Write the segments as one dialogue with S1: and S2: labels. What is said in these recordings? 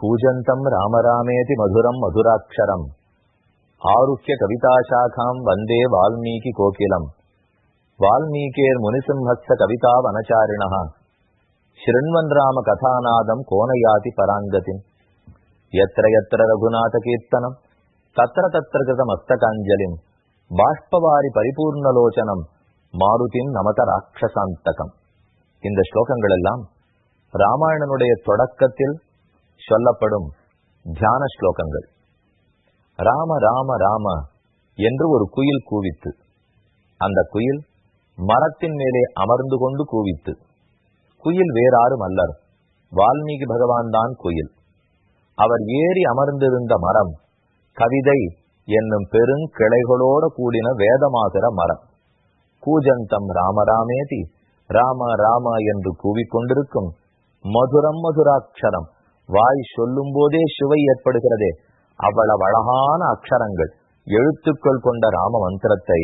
S1: கூஜந்தம் ராமராமேதி மதுரம் மதுராட்சரம் ஆருக்கிய கவிதாசாகாம் வந்தே வால்மீகி கோகிலம் வால்மீகேர் முனிசிம்ஹஸ்த கவிதா வனச்சாரிணா ஸ்ருண்வன் ராம கதாநாதம் கோணயாதி பராங்கதின் எத்திர எத்திர ரகுநாத கீர்த்தனம் தத்திர தத்திர கிருத மஸ்தகாஞ்சலிம் பாஷ்பவாரி பரிபூர்ணலோச்சனம் மாருதிம் நமத ராட்சசாந்தகம் இந்த ஸ்லோகங்கள் எல்லாம் ராமாயணனுடைய தொடக்கத்தில் சொல்லப்படும் தியான ஸ்லோகங்கள். ராம ராம ராம என்று ஒரு குயில் கூவித்து அந்த குயில் மரத்தின் மேலே அமர்ந்து கொண்டு கூவித்து குயில் வேறாரும் அல்லர் வால்மீகி பகவான் தான் குயில். அவர் ஏறி அமர்ந்திருந்த மரம் கவிதை என்னும் பெருங்கிளைகளோடு கூடின வேதமாகிற மரம். கூஜந்தம் ராமராமேதி ராம ராம என்று கூவிக்கொண்டிருக்கும் மதுரம் மதுராட்சரம். வாய் சொல்லும் போதே சுவை ஏற்படுகிறதே. அவ்வளவு அழகான அக்ஷரங்கள். எழுத்துக்கள் கொண்ட ராம மந்திரத்தை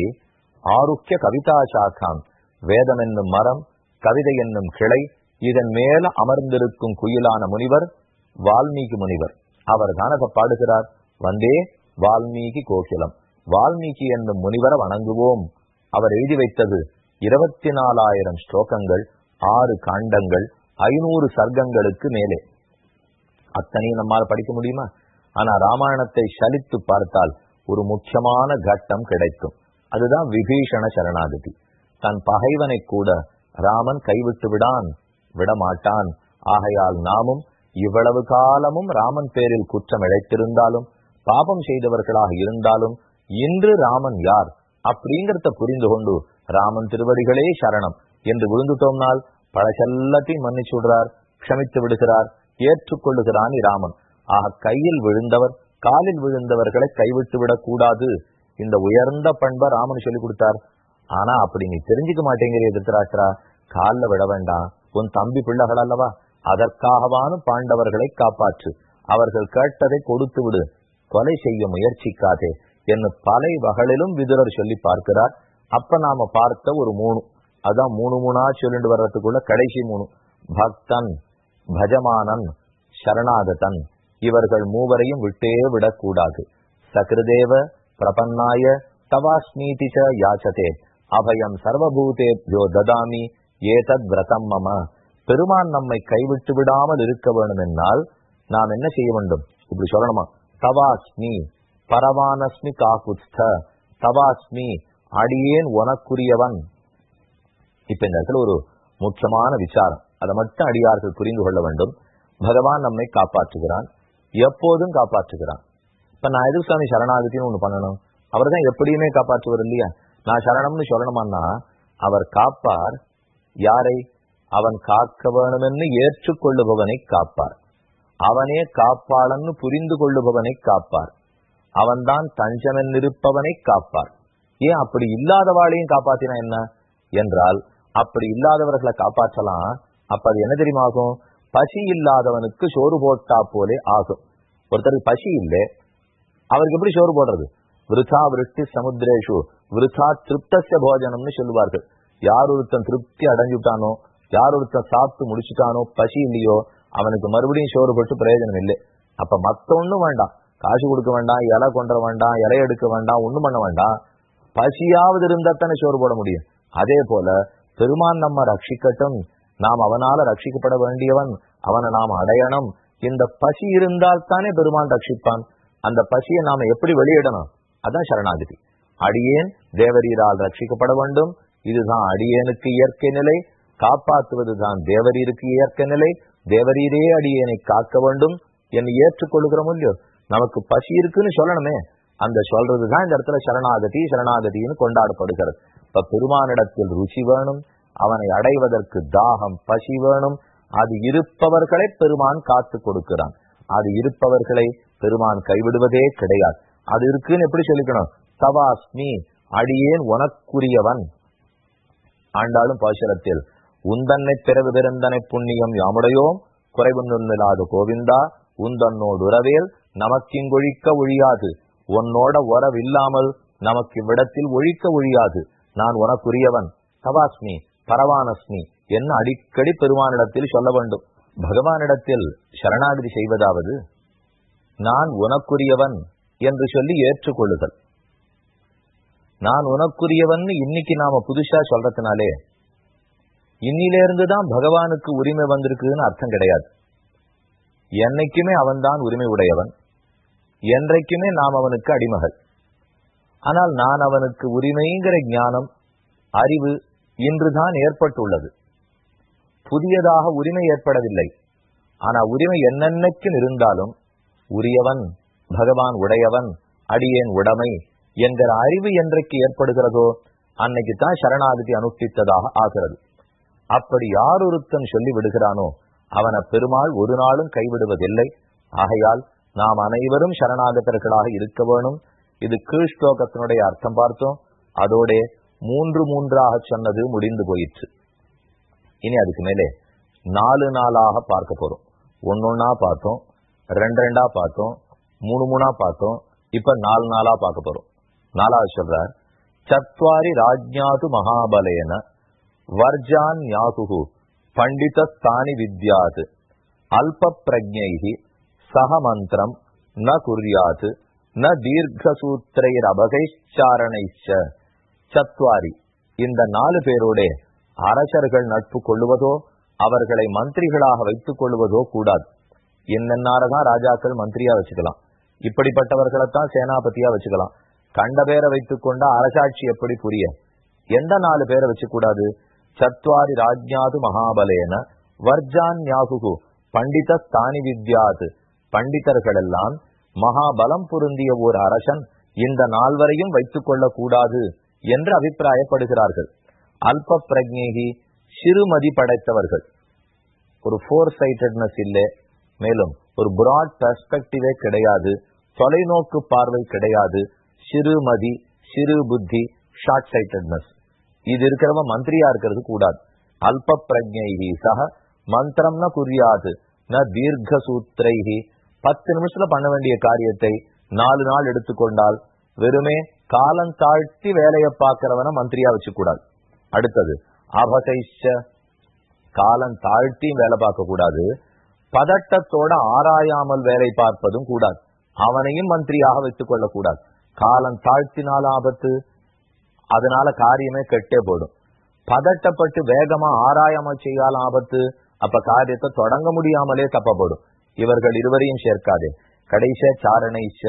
S1: ஆருக்கிய கவிதா சாக்கான் வேதம் என்னும் மரம் கவிதை என்னும் கிளை இதன் மேல அமர்ந்திருக்கும் குயிலான முனிவர் வால்மீகி முனிவர். அவர் தானக பாடுகிறார்? வந்தே வால்மீகி கோகிலம். வால்மீகி என்னும் முனிவரை வணங்குவோம். அவர் எழுதி வைத்தது இருபத்தி நாலாயிரம் ஸ்லோகங்கள் ஆறு காண்டங்கள் ஐநூறு சர்க்கங்களுக்கு மேலே. அத்தனையும் நம்மால் படிக்க முடியுமா? ஆனா ராமாயணத்தை சலித்து பார்த்தால் ஒரு முக்கியமான கட்டம் கிடைக்கும். அதுதான் விபீஷண சரணாகதி. தன் பகைவனை கூட ராமன் கைவிட்டு விடான் விடமாட்டான். ஆகையால் நாமும் இவ்வளவு காலமும் ராமன் பேரில் குற்றம் இழைத்திருந்தாலும் பாபம் செய்தவர்களாக இருந்தாலும் இன்று ராமன் யார்? அப்படிங்கிறத புரிந்து கொண்டு ராமன் திருவடிகளே சரணம். என்று விழுந்துட்டோம்னால் பழசெல்லாத்தையும் மன்னிச்சு விடுறார் க்ஷமித்து விடுகிறார். ஏற்றுக்கொள்ளுகிறான் ராமன் ஆக கையில் விழுந்தவர் காலில் விழுந்தவர்களை கைவிட்டு விடக் கூடாது இந்த உயர்ந்த பண்பை ராமன் சொல்லி கொடுத்தார். ஆனா அப்படி நீ தெரிஞ்சுக்க மாட்டேங்கிற திருத்தராஷ்டிரா. காலில் விட வேண்டாம். உன் தம்பி பிள்ளைகள் அல்லவா? அதற்காகவானும் பாண்டவர்களை காப்பாற்று. அவர்கள் கேட்டதை கொடுத்து விடு கொலை செய்ய முயற்சிக்காதே என்று பலை வகளிலும் விதுரர் சொல்லி பார்க்கிறார். அப்ப நாம பார்த்த ஒரு மூணு. அதான் மூணு மூணா சொல்லிட்டு வர்றதுக்குள்ள கடைசி மூணு. பக்தன் பஜமானன் சரணாகதன். இவர்கள் மூவரையும் விட்டே விடக்கூடாது. சகிருதேவ பிரபன்னாய தவாஸ்மீதி ச யாச்சதே. அபயம் சர்வபூதேபியோ ததாமி ஏதத் விரதம் மம. பெருமான் நம்மை கைவிட்டு விடாமல் இருக்க வேண்டும் என்னால் நாம் என்ன செய்ய வேண்டும்? இப்படி சொல்லணுமா? தவாஸ்மி பரவானஸ்மி காகுஸ்த தவாஸ்மி அடியேன் உனக்குரியவன். இப்ப இந்த இடத்துல ஒரு முக்கியமான விசாரம். அதை மட்டும் அடியார்கள் புரிந்து கொள்ள வேண்டும். பகவான் நம்மை காப்பாற்றுகிறான். எப்போதும் காப்பாற்றுகிறான். இப்ப நான் எது சாமி சரணாகத்தின்னு ஒண்ணு பண்ணணும்? அவர் தான் எப்படியுமே காப்பாற்றுவார் இல்லையா? நான் சரணம்னு சொல்லணுமான்னா அவர் காப்பார். யாரை? அவன் காக்க வேணுமென்னு ஏற்றுக்கொள்ளுபவனை காப்பார். அவனே காப்பாளன்னு புரிந்து கொள்ளுபவனை காப்பார். அவன்தான் தஞ்சமென்னிருப்பவனை காப்பார். ஏன் அப்படி இல்லாதவாளையும் காப்பாத்தினா என்ன? என்றால் அப்படி இல்லாதவர்களை காப்பாற்றலாம். அப்ப அது என்ன தெரியுமா ஆகும்? பசி இல்லாதவனுக்கு சோறு போட்டா போலே ஆகும். ஒருத்தருக்கு பசி இல்லை அவருக்கு எப்படி சோறு போடுறது? விருதா விருஷ்டி சமுத்திரேஷு விருதா திருப்தச போஜனம்னு சொல்லுவார்கள். யார் ஒருத்தன் திருப்தி அடைஞ்சுட்டானோ யார் ஒருத்தன் சாப்பிட்டு முடிச்சுட்டானோ பசி இல்லையோ அவனுக்கு மறுபடியும் சோறு போட்டு பிரயோஜனம் இல்லை. அப்ப மத்த ஒண்ணும் வேண்டாம். காசு கொடுக்க வேண்டாம் இலை கொண்ட வேண்டாம் இலை எடுக்க வேண்டாம் ஒண்ணும் பண்ண வேண்டாம். பசியாவது இருந்தா தானே சோறு போட முடியும். அதே போல பெருமான் நம்ம ரட்சிக்கட்டும் நாம் அவனால ரட்சிக்கப்பட வேண்டியவன் அவனை நாம் அடையணும். இந்த பசி இருந்தால் தானே பெருமான் ரட்சிப்பான். அந்த பசியை நாம எப்படி வெளியிடணும்? அதான் சரணாகதி. அடியேன் தேவரீரால் ரட்சிக்கப்பட வேண்டும். இதுதான் அடியேனுக்கு இயற்கை நிலை. காப்பாற்றுவதுதான் தேவரீருக்கு இயற்கை நிலை. தேவரீரே அடியேனை காக்க வேண்டும். என்று ஏற்றுக்கொள்கிறோம் இல்லையோ நமக்கு பசி இருக்குன்னு சொல்லணுமே. அந்த சொல்றதுதான் இந்த இடத்துல சரணாகதி சரணாகதின்னு கொண்டாடப்படுகிறது. இப்ப பெருமானிடத்தில் ருச்சி வேணும். அவனை அடைவதற்கு தாகம் பசி வேணும். அது இருப்பவர்களை பெருமான் காத்து கொடுக்கிறான். அது இருப்பவர்களை பெருமான் கைவிடுவதே கிடையாது. அது இருக்குன்னு எப்படி சொல்லிக்கணும்? தவாஸ்மி அடியேன் உனக்குரியவன். ஆண்டாலும் பாசுரத்தில் உந்தன்னை பிறகு பிறந்தனை புண்ணியம் யாமுடையோம். குறைவுன்னில்லாத கோவிந்தா உந்தன்னோடு உறவேல் நமக்கிங்கொழிக்க ஒழியாது. உன்னோட உறவில்லாமல் நமக்கு இவ்விடத்தில் ஒழிக்க ஒழியாது. நான் உனக்குரியவன். தவாஸ்மி பரவானஸ்மி என்ன அடிக்கடி பெருமானிடத்தில் சொல்ல வேண்டும். பகவானிடத்தில் சரணாகதி செய்வதாவது நான் உனக்குரியவன் என்று சொல்லி ஏற்றுக்கொள்ளுதல். நான் உனக்குரியவன் இன்னைக்கு நாம புதுசா சொல்றதுனாலே இன்னிலிருந்து தான் பகவானுக்கு உரிமை வந்திருக்குன்னு அர்த்தம் கிடையாது. என்னைக்குமே அவன்தான் உரிமை உடையவன். என்றைக்குமே நாம் அவனுக்கு அடிமகள். ஆனால் நான் அவனுக்கு உரிமைங்கிற ஞானம் அறிவு இன்றுதான் ஏற்பட்டுள்ளது. புதியதாக உரிமை ஏற்படவில்லை. ஆனா உரிமை என்னென்னைக்கும் இருந்தாலும் உரியவன் பகவான் உடையவன் அடியேன் உடைமை என்கிற அறிவு என்றைக்கு ஏற்படுகிறதோ அன்னைக்கு தான் சரணாகதி அனுஷ்டித்ததாக ஆகிறது. அப்படி யார் ஒருத்தன் சொல்லி விடுகிறானோ அவனை பெருமாள் ஒரு நாளும் கைவிடுவதில்லை. ஆகையால் நாம் அனைவரும் சரணாகதர்களாக இருக்க வேணும். இது கீழ்ஸ்லோகத்தினுடைய அர்த்தம் பார்த்தோம். அதோட மூன்று மூன்றாக சொன்னது முடிந்து போயிடுச்சு இனி அதுக்கு மேலே நாலு நாளாக பார்க்க போறோம். ஒன்னொன்னா பார்த்தோம் ரெண்டு ரெண்டா பார்த்தோம் மூணு மூணா பார்த்தோம் இப்ப நாலு நாளா பார்க்க போறோம். நாலாவது சொல்றார் சத்வாரி ராஜ்யாது மகாபலேன வர்ஜான் யாகுகு பண்டிதஸ்தானி வித்யாது அல்ப பிரஜைகி சக மந்திரம் ந குறியாது ந தீர்க்கசூத்திரைர் அபகைச்சாரணைச்ச சத்வாரி. இந்த நாலு பேரோட அரசர்கள் நட்பு கொள்ளுவதோ அவர்களை மந்திரிகளாக வைத்துக் கொள்வதோ கூடாது. என்னென்னாரதான் ராஜாக்கள் மந்திரியா வச்சுக்கலாம். இப்படிப்பட்டவர்களைத்தான் சேனாபதியா வச்சுக்கலாம். கண்ட பேரை வைத்துக் கொண்ட அரசாட்சி எப்படி புரிய? எந்த நாலு பேரை வச்சுக்கூடாது? சத்வாரி ராஜ்யாது மகாபலேன வர்ஜான் யாகுகு பண்டித ஸ்தானி வித்யாது. பண்டிதர்கள் எல்லாம் மகாபலம் பொருந்திய ஒரு அரசன் இந்த நால்வரையும் வைத்துக் கொள்ளக்கூடாது. என்று அபிப்பிராயப்படுகிறார்கள். அல்ப பிரஜேகி சிறுமதி படைத்தவர்கள். ஒரு ஃபோர் சைட்டட்னஸ் இல்லை மேலும் ஒரு பிராட் பெர்ஸ்பெக்டிவே கிடையாது தொலைநோக்கு பார்வை கிடையாது சிறுமதி சிறு புத்தி ஷார்ட் சைட்டட்னஸ் இது இருக்கிறவ மந்திரியா இருக்கிறது கூடாது. அல்ப பிரஜைகி சக மந்திரம்னா புரியாது. ந தீர்க்க சூத்திரைகி பத்து நிமிஷத்துல பண்ண வேண்டிய காரியத்தை நாலு நாள் எடுத்துக்கொண்டால் வெறுமே காலம் தாழ்த்தி வேலையை பார்க்கிறவன மந்திரியா வச்சு கூடாது அடுத்தது அபகைச்ச காலம் தாழ்த்தியும் வேலை பார்க்க கூடாது பதட்டத்தோட ஆராயாமல் வேலை பார்ப்பதும் கூடாது. அவனையும் மந்திரியாக வைத்துக் கொள்ளக்கூடாது. காலம் தாழ்த்தினால் ஆபத்து அதனால காரியமே கெட்டே போடும் பதட்டப்பட்டு வேகமா ஆராயாம செய்யால ஆபத்து அப்ப காரியத்தை தொடங்க முடியாமலே தப்பப்படும் இவர்கள் இருவரையும் சேர்க்காதே. கடைச சாரணைச்ச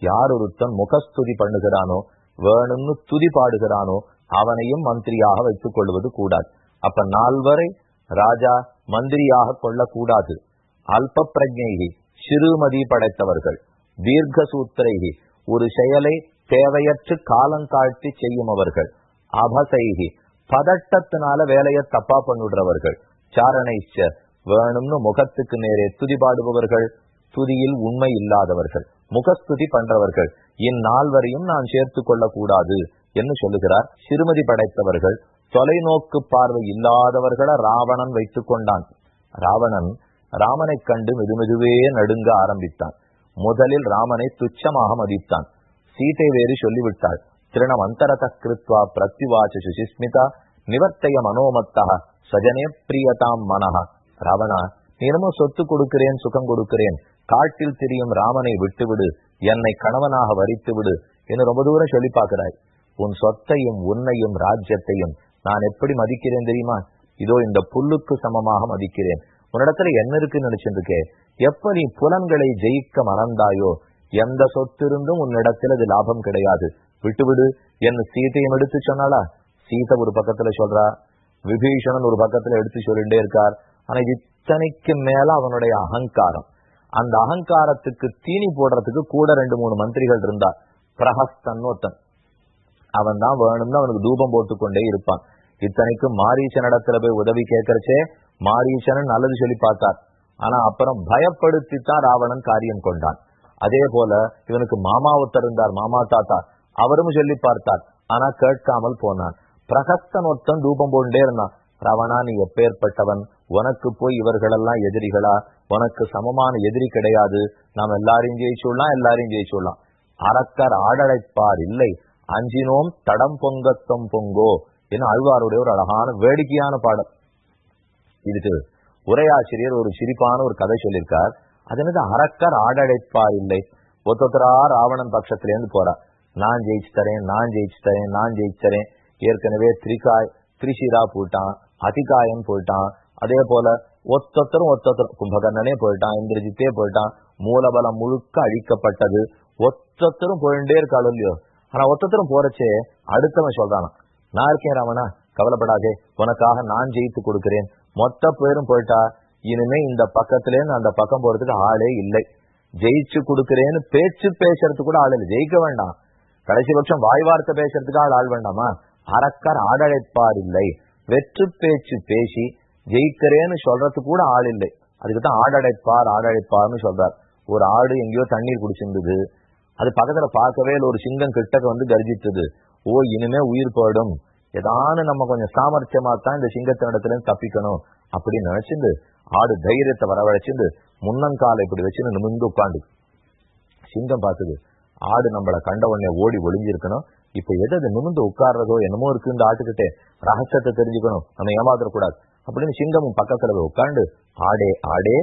S1: யார் ஒருத்தன் முகஸ்துதி பண்ணுகிறானோ வேணும்னு துதி பாடுகிறானோ அவனையும் மந்திரியாக வைத்துக் கொள்வது கூடாது. அப்ப நால்வரை ராஜா மந்திரியாக கொள்ளக்கூடாது. அல்ப பிரஜைகி சிறுமதி படைத்தவர்கள் தீர்க்க சூத்திரைகி ஒரு செயலை தேவையற்று காலங்காழ்த்தி செய்யும் அவர்கள் அபசைகி பதட்டத்தினால வேலையை தப்பா பண்ணிடுறவர்கள். சாரணைச்ச வேணும்னு முகத்துக்கு நேரே துதி பாடுபவர்கள் துதியில் உண்மை இல்லாதவர்கள். முகஸ்துதி பண்றவர்கள். இந்நால்வரையும் நான் சேர்த்து கொள்ளக்கூடாது என்று சொல்லுகிறார். சிறுமதி படைத்தவர்கள் தொலைநோக்கு பார்வை இல்லாதவர்கள ராவணன் வைத்துக் கொண்டான். ராவணன் ராமனை கண்டு மெதுமெதுவே நடுங்க ஆரம்பித்தான். முதலில் ராமனை துச்சமாக மதித்தான். சீதை வேறு சொல்லிவிட்டாள். திருணம் அந்தரத கிருத்வா பிரத்யுவாச்ச சுசிஸ்மிதா நிவர்த்தைய மனோமத்தா சஜனே பிரியதாம் மனஹா. ராவணா நீனமும் சொத்து கொடுக்கிறேன் சுகம் கொடுக்கிறேன். காட்டில் திரியும் ராமனை விட்டுவிடு என்னை கணவனாக வரித்து விடு என்று ரொம்ப தூரம் சொல்லி பார்க்கிறாய் உன் சொத்தையும் உன்னையும் ராஜ்யத்தையும் நான் எப்படி மதிக்கிறேன் தெரியுமா? இதோ இந்த புல்லுக்கு சமமாக மதிக்கிறேன். உன்னிடத்துல என்ன இருக்குன்னு நினைச்சிருக்கே? எப்ப நீ புலன்களை ஜெயிக்க மறந்தாயோ எந்த சொத்து இருந்தும் உன்னிடத்தில் அது லாபம் கிடையாது. விட்டுவிடு என் சீதையும் எடுத்து சொன்னாளா? சீதை ஒரு பக்கத்துல சொல்றா விபீஷணன் ஒரு பக்கத்துல எடுத்து சொல்லிட்டே இருக்கார். ஆனா இத்தனைக்கு மேல அவனுடைய அகங்காரம். அந்த அகங்காரத்துக்கு தீனி போடுறதுக்கு கூட ரெண்டு மூணு மந்திரிகள் இருந்தார். பிரஹஸ்தன் ஒருத்தன். அவன் தான் வேணும்னு அவனுக்கு தூபம் போட்டுக்கொண்டே இருப்பான். இத்தனைக்கும் மாரீசன் இடத்துல போய் உதவி கேட்கறச்சே மாரீசனன் நல்லது சொல்லி பார்த்தார். ஆனா அப்புறம் பயப்படுத்தித்தான் ராவணன் காரியம் கொண்டான். அதே போல இவனுக்கு மாமா ஒருத்தர் இருந்தார் மாமா தாத்தா. அவரும் சொல்லி பார்த்தார் ஆனா கேட்காமல் போனான். பிரகஸ்தன் ஒருத்தன் தூபம் போண்டே இருந்தான். ரவணா நீ எப்பேற்பட்டவன்? உனக்கு போய் இவர்களெல்லாம் எதிரிகளா? உனக்கு சமமான எதிரி கிடையாது. நாம் எல்லாரையும் ஜெயிச்சுடலாம் எல்லாரையும் ஜெயிச்சுடலாம். அறக்கர் ஆடழைப்பார் இல்லை. அஞ்சினோம் தடம் பொங்கத்தம் பொங்கோ என்று அழ்வாருடைய ஒரு அழகான வேடிக்கையான பாடல். இதுக்கு உரையாசிரியர் ஒரு சிரிப்பான ஒரு கதை சொல்லியிருக்கார். அது என்னது? அரக்கர் ஆடழைப்பார் இல்லை. ஒத்தொத்தரா ராவணன் பட்சத்திலேருந்து போறார் நான் ஜெயிச்சு தரேன் நான் ஜெயிச்சு தரேன் நான் ஜெயிச்சு தரேன். ஏற்கனவே திரிகாய் திரிசிரா போட்டான் அதிகாயம் போயிட்டான். அதே போல ஒத்தொத்தரும் ஒத்தொத்தரும் கும்பகர்ணனே போயிட்டான் இந்திரஜித்தே போயிட்டான் மூலபலம் முழுக்க அழிக்கப்பட்டது ஒத்தொத்தரும் போயிட்டே இருக்காள் இல்லையோ ஆனா ஒத்தொத்தரும் போறச்சே அடுத்தவன் சொல்றானா நான் இருக்கேன் ராமனா கவலைப்படாதே உனக்காக நான் ஜெயித்து கொடுக்கிறேன் மொத்த பேரும் போயிட்டா இனிமே இந்த பக்கத்திலேருந்து அந்த பக்கம் போறதுக்கு ஆளே இல்லை ஜெயிச்சு கொடுக்கிறேன்னு பேச்சு பேசுறதுக்கு கூட ஆள் இல்லை ஜெயிக்க வேண்டாம் கடைசி பட்சம் வாய் வார்த்தை பேசுறதுக்கு ஆள் ஆள் வேண்டாமா அரக்கர் ஆடழைப்பார் இல்லை வெற்று பேச்சு பேசி ஜெயிக்கிறேன்னு சொல்றது கூட ஆள் இல்லை. அதுக்கு தான் ஆடழைப்பார் ஆடழைப்பார்னு சொல்றார். ஒரு ஆடு எங்கேயோ தண்ணீர் குடிச்சிருந்தது. அது பக்கத்துல பார்க்கவே இல்லை. ஒரு சிங்கம் கிட்டக்க வந்து கர்ஜித்தது. ஓ இனிமே உயிர் போயிடும். ஏதானு நம்ம கொஞ்சம் சாமர்த்தியமா தான் இந்த சிங்கத்தினிடத்துல இருந்து தப்பிக்கணும். அப்படின்னு நினைச்சிருந்து ஆடு தைரியத்தை வரவழைச்சிருந்து முன்னங்காலை இப்படி வச்சுன்னு நிமிந்து உட்காந்து சிங்கம் பார்த்தது ஆடு நம்மள கண்ட உடனே ஓடி ஒளிஞ்சிருக்கணும். இப்ப எது அது நிமிந்து உட்கார்றதோ என்னமோ இருக்கு இந்த ஆட்டுக்கிட்டே. ரகசியத்தை தெரிஞ்சுக்கணும். நம்ம ஏமாத்திரக்கூடாது அப்படின்னு சிங்கமும் பக்கத்துல உட்காந்து ஆடே ஆடே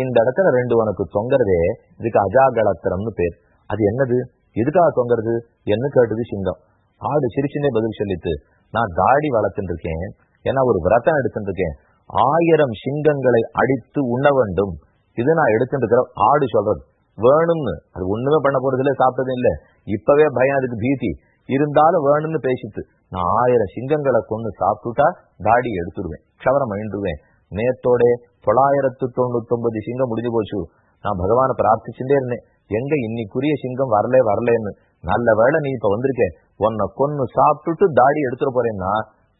S1: இந்த இடத்துல ரெண்டு உனக்கு தொங்குறதே இதுக்கு அஜாகலத்திரம்னு பேர். அது என்னது? எதுக்காக தொங்குறது? என்ன கேட்டது சிங்கம்? ஆடு சிரிச்சுனே பதில் சொல்லித்து நான் தாடி வளர்த்துட்டு இருக்கேன். ஏன்னா ஒரு விரதம் எடுத்துட்டு இருக்கேன். ஆயிரம் சிங்கங்களை அடித்து உண்ண வேண்டும். இது நான் எடுத்துட்டு இருக்கிற ஆடு சொல்றது. வேணும்னு. அது ஒண்ணுமே பண்ண போறது இல்ல சாப்பிட்டது இல்ல. இப்பவே பயம் அதுக்கு பீதி. இருந்தாலும் வேணும்னு பேசிட்டு நான் ஆயிரம் சிங்கங்களை கொண்டு சாப்பிட்டுட்டா தாடி எடுத்துடுவேன் க்ஷவரம் அழிந்துவேன் நேத்தோட தொள்ளாயிரத்து தொண்ணூத்தி ஒன்பது சிங்கம் முடிஞ்சு போச்சு. நான் பகவானை பிரார்த்திச்சுட்டே இருந்தேன். எங்க இன்னைக்குரிய சிங்கம் வரல வரலன்னு. நல்ல வேளை நீ இப்ப வந்திருக்க. உன்னை கொன்னு சாப்பிட்டுட்டு தாடி எடுத்துட போறேன்னா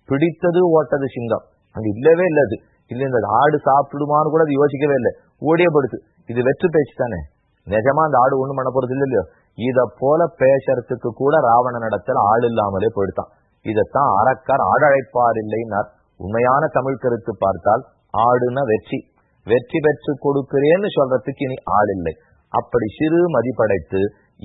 S1: பிடித்தது ஓட்டது சிங்கம். அங்க இல்லவே இல்லை அது. இல்ல இந்த ஆடு சாப்பிடுமான்னு கூட அது யோசிக்கவே இல்லை. ஓடியே படுத்து இது வெற்று பேச்சு தானே. நிஜமா அந்த ஆடு ஒண்ணும் பண்ண போறது இல்லையோ? இத போல பேசுறதுக்கு கூட ராவண நடத்தல ஆள் இல்லாமலே போயிட்டான் இதத்தான் அறக்கார் ஆடழைப்பார் இல்லைன்னார். உண்மையான தமிழ் கருத்து பார்த்தால் ஆடுன வெற்றி. வெற்றி பெற்று கொடுக்கிறேன்னு சொல்றதுக்கு இனி ஆள் இல்லை. அப்படி சிறு மதிப்படைத்து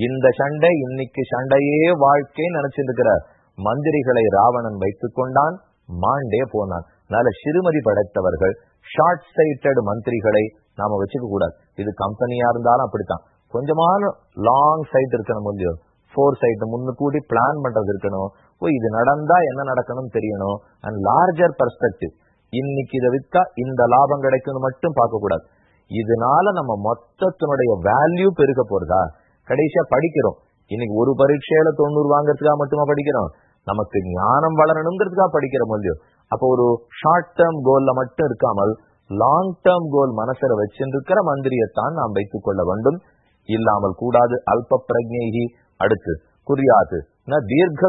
S1: இந்த சண்டை இன்னைக்கு சண்டையே வாழ்க்கை நினைச்சிருக்கிற மந்திரிகளை ராவணன் வைத்துக் கொண்டான் மாண்டே போனான். நல்ல சிறுமதி படைத்தவர்கள் ஷார்ட் சைட்டட் மந்திரிகளை நாம வச்சுக்க கூடாது. இது கம்பெனியா இருந்தாலும் அப்படித்தான். கொஞ்சமான லாங் சைட் இருக்கணும் இல்லையோ ஃபோர் சைட் முன்னு கூடி பிளான் பண்றது இருக்கணும். ஓ இது நடந்தா என்ன நடக்கணும் தெரியணும். அண்ட் லார்ஜர் பர்ஸ்பெக்டிவ் இன்னைக்கு இதை வித்தா இந்த லாபம் கிடைக்கும்னு மட்டும் பார்க்க கூடாது இதனால நம்ம மொத்தத்தினுடைய வேல்யூ பெருக போறதா? கடைசியா படிக்கிறோம். இன்னைக்கு ஒரு பரீட்சையில தொண்ணூறு வாங்கறதுக்காக மட்டுமா படிக்கிறோம்? நமக்கு ஞானம் வளரணுங்கிறதுக்காக படிக்கிற இல்லையோ? அப்போ ஒரு ஷார்ட் டேர்ம் கோல்ல மட்டும் இருக்காமல் லாங் டேர்ம் கோல் மனசுல வச்சிருக்கிற மந்திரியத்தான் நாம் வைத்துக் கொள்ள வேண்டும். இல்லாமல் கூடாது. அல்ப பிரஜைகி அடுத்து குறியாது ந தீர்க்க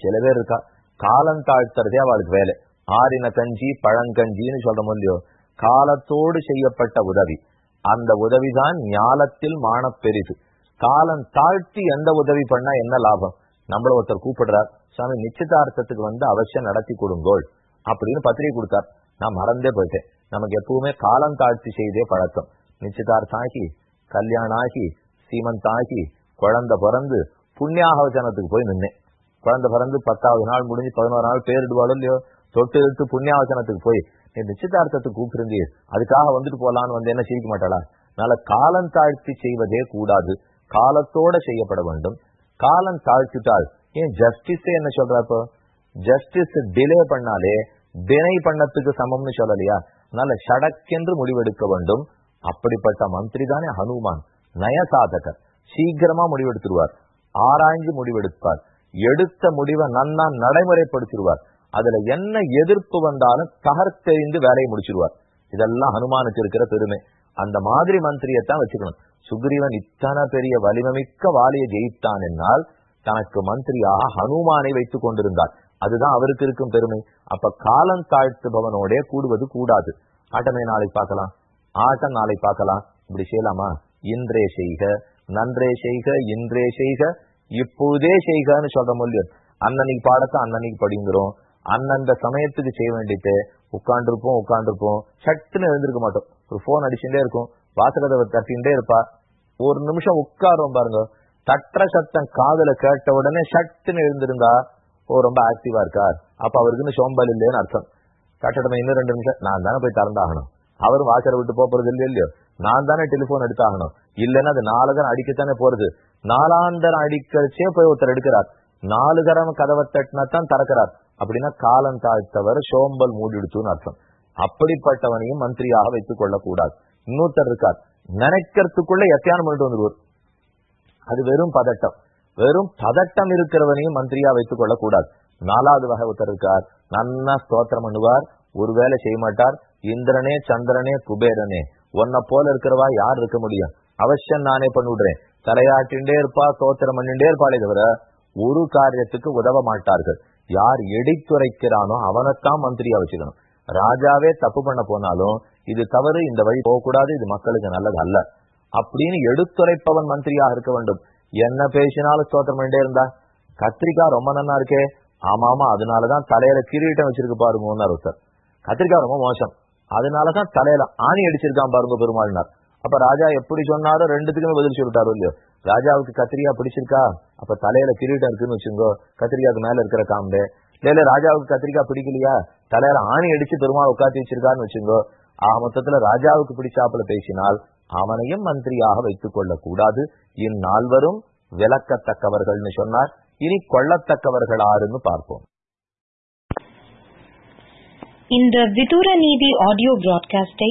S1: சில பேர் இருக்கா காலம் தாழ்த்துறதே அவளுக்கு வேலை. ஆறின கஞ்சி பழங்கஞ்சின்னு சொல்றோம் இல்லையோ காலத்தோடு செய்யப்பட்ட உதவி. அந்த உதவிதான் ஞாலத்தில் மானப்பெரிது காலம் தாழ்த்தி எந்த உதவி பண்ணா என்ன லாபம்? நம்மள ஒருத்தர் கூப்பிடுறார் சாமி நிச்சயதார்த்தத்துக்கு வந்து அவசியம் நடத்தி கொடுங்கோள். அப்படின்னு பத்திரிகை கொடுத்தார். நான் மறந்தே போயிட்டேன். நமக்கு எப்பவுமே காலம் தாழ்த்தி செய்தே பழக்கம். நிச்சயதார்த்தம் ஆகி கல்யாணம் ஆகி சீமந்தாகி குழந்தை பிறந்து புண்ணியாகவச்சனத்துக்கு போய் நின்னேன். குழந்தை பிறந்து பத்தாவது நாள் முடிஞ்சு பதினோரு நாள் பேரிடுவாளோ இல்லையோ தொட்டு இழுத்து புண்ணியாவச்சனத்துக்கு போய் நீ நிச்சயதார்த்தத்துக்கு கூப்பிருந்தீர் அதுக்காக வந்துட்டு போலான்னு வந்து என்ன சிரிக்க மாட்டாளா? அதனால காலம் தாழ்த்தி செய்வதே கூடாது. காலத்தோட செய்யப்பட வேண்டும். காலம் தாழ்த்திட்டால் ஏன் ஜஸ்டிஸே என்ன சொல்றப்போ ஜஸ்டிஸ் டிலே பண்ணாலே தினை பண்ணத்துக்கு சமம்னு சொல்லலையா? அதனால ஷடக்கென்று முடிவெடுக்க வேண்டும். அப்படிப்பட்ட மந்திரி தானே ஹனுமான் நயசாதகர். சீக்கிரமா முடிவெடுத்துருவார். ஆராய்ஞ்சு முடிவெடுப்பார். எடுத்த முடிவை நன்னா நடைமுறைப்படுத்திடுவார். அதுல என்ன எதிர்ப்பு வந்தாலும் தகர்த்தெறிந்து வேலையை முடிச்சிருவார் இதெல்லாம் ஹனுமானுக்கு இருக்கிற பெருமை. அந்த மாதிரி மந்திரியத்தான் வச்சுக்கணும். சுக்ரீவன் இத்தனை பெரிய வலிமைமிக்க வாலியை ஜெயித்தான் என்னால் தனக்கு மந்திரியாக ஹனுமானை வைத்துக் கொண்டிருந்தார். அதுதான் அவருக்கு இருக்கும் பெருமை. அப்ப காலம் தாழ்த்துபவனோட கூடுவது கூடாது. ஆட்டமே நாளை பார்க்கலாம். ஆட்டம் நாளை பார்க்கலாம். இப்படி செய்யலாமா? இன்றே செய்க நன்றே செய்க இன்றே செய்க. இப்போதே செய்கன்னு சொல்ற முடியும் அன்னன்னைக்கு பாடத்தை அன்னன்னைக்கு படிங்கிறோம். அந்தந்த சமயத்துக்கு செய்ய வேண்டிட்டு உட்காந்துருப்போம் உட்காந்துருப்போம் சட்டுன்னு எழுந்திருக்க மாட்டோம். ஒரு போன் அடிச்சுட்டே இருக்கும். வாசகத்தை தட்டின்ண்டே இருப்பா. ஒரு நிமிஷம் உட்காருவோம் பாருங்க. தட்டுற சத்தம் காதல கேட்ட உடனே சட்டுன்னு எழுந்திருந்தா ஓ ரொம்ப ஆக்டிவா இருக்கார். அப்ப அவருக்குன்னு சோம்பல் இல்லையன்னு அர்த்தம். கட்டடமே இன்னும் ரெண்டு நிமிஷம். நான் தானே போய் திறந்தாகணும். அவரும் வாசலை விட்டு போறது இல்லையோ இல்லையோ? நான் தானே டெலிபோன் எடுத்தாகணும். இல்லைன்னா அது நாலு தான் அடிக்கத்தானே போறது. நாலாந்தரம் அடிக்கிறச்சே போய் ஒருத்தர் எடுக்கிறார். நாலு தரம் கதவை தட்டினா தான் திறக்கிறார். அப்படின்னா காலம் தாழ்த்தவர் சோம்பல் மூடிடுத்துன்னு அர்த்தம். அப்படிப்பட்டவனையும் மந்திரியாக வைத்துக் கொள்ளக்கூடாது. இன்னொருத்தர் இருக்கார். நினைக்கிறதுக்குள்ள எத்தியானம் பண்ணிட்டு வந்துருவார் அது வெறும் பதட்டம். வெறும் பதட்டம் இருக்கிறவனையும் மந்திரியா வைத்துக் கொள்ளக்கூடாது. நாலாவது வகை ஒருத்தர் இருக்கார். நன்னா ஸ்தோத்திரம் பண்ணுவார். ஒரு வேலை செய்ய மாட்டார். இந்திரனே சந்திரனே குபேரனே. உன்னை போல இருக்கிறவா யார் இருக்க முடியும்? அவசியம் நானே பண்ணிவிடுறேன். தலையாட்டின்றே இருப்பா சோத்திரம் பண்ணிட்டே இருப்பாளே தவிர ஒரு காரியத்துக்கு உதவ மாட்டார்கள். யார் எடித்துரைக்கிறானோ அவனைத்தான் மந்திரியா வச்சுக்கணும். ராஜாவே தப்பு பண்ண போனாலும் இது தவறு இந்த வழி போகக்கூடாது இது மக்களுக்கு நல்லது அல்ல. அப்படின்னு எடுத்துரைப்பவன் மந்திரியாக இருக்க வேண்டும். என்ன பேசினாலும் ஸ்தோத்திரம் பண்ணிட்டே இருந்தா? கத்திரிக்காய் ரொம்ப நன்னா இருக்கே. ஆமா ஆமா அதனாலதான் தலையில கிரீட்டம் வச்சிருக்கு பாருங்க ஒருத்தர் கத்திரிக்காய் ரொம்ப மோசம். அதனாலதான் தலையில ஆணி அடிச்சிருக்கான் பாருங்க பெருமாள்னார். அப்ப ராஜா எப்படி சொன்னாரோ ரெண்டுத்துக்குமே பதில் சொல்லிட்டாரோ இல்லையோ? ராஜாவுக்கு கத்திரிக்காய் பிடிச்சிருக்கா? அப்ப தலையில கிரீட்டம் இருக்குன்னு வச்சுங்கோ கத்திரிக்காவுக்கு மேல இருக்கிற காம்பு. இல்ல ராஜாவுக்கு கத்திரிக்காய் பிடிக்கலையா? தலையில ஆணி அடிச்சு பெருமாள் உட்காந்து வச்சிருக்கான்னு வச்சுங்கோ ஆக மொத்தத்துல ராஜாவுக்கு பிடிச்சாப்புல பேசினால் அவனையும் மந்திரியாக வைத்துக் கொள்ள கூடாது இந்நால்வரும் விளக்கத்தக்கவர்கள்னு சொன்னார். இனி கொள்ளத்தக்கவர்கள் ஆறுன்னு பார்ப்போம்.
S2: இந்த விதூர நீதி ஆடியோ பிராட்காஸ்டை